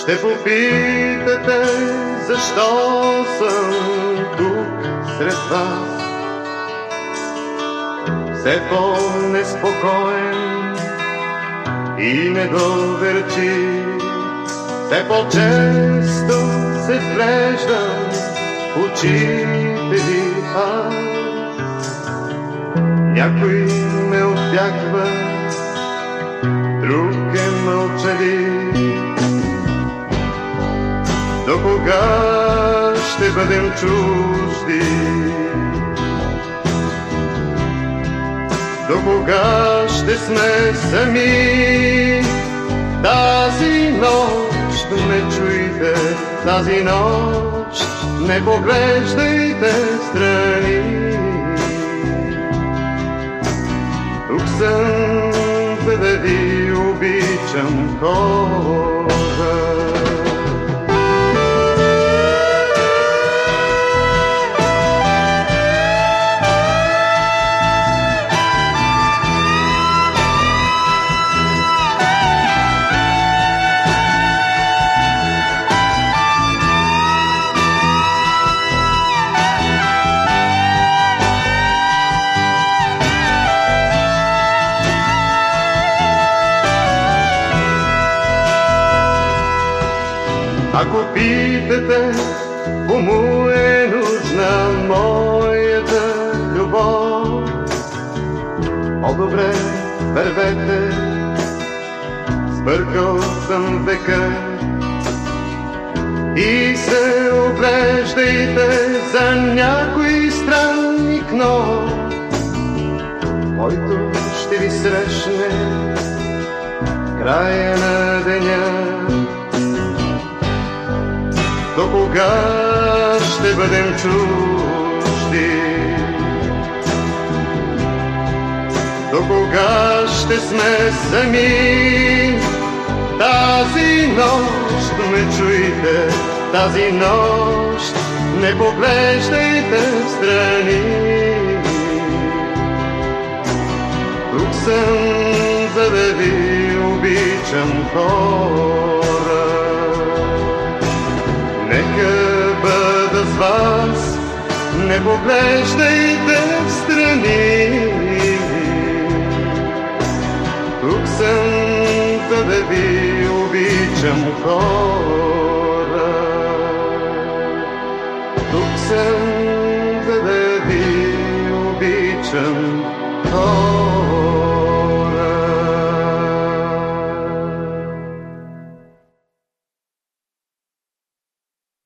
Ще попитате защо съм тук сред вас. Все по-неспокоен и недоверчив, все по-често се вглеждам в очите ви. Някой ме отбягва, друг е мълчалив. Кога ще бъдем чужди? До кога ще сме сами? Тази нощ ме чуйте, тази нощ не поглеждайте страни. Тук съм, за да ви обичам хора. Ако питате, кому е нужна моята любов, по-добре вървете, сбъркал съм века и се оглеждайте за някой странник нов, който ще ви срещне края на деня. До кога ще бъдем чужди? До кога ще сме сами? Тази нощ ме чуйте, тази нощ не поглеждайте страни. Тук съм, за да ви обичам хора. Нека бъда с вас, не поглеждайте в страни. Тук съм, за да ви обичам хора. Тук съм, за да ви обичам хора.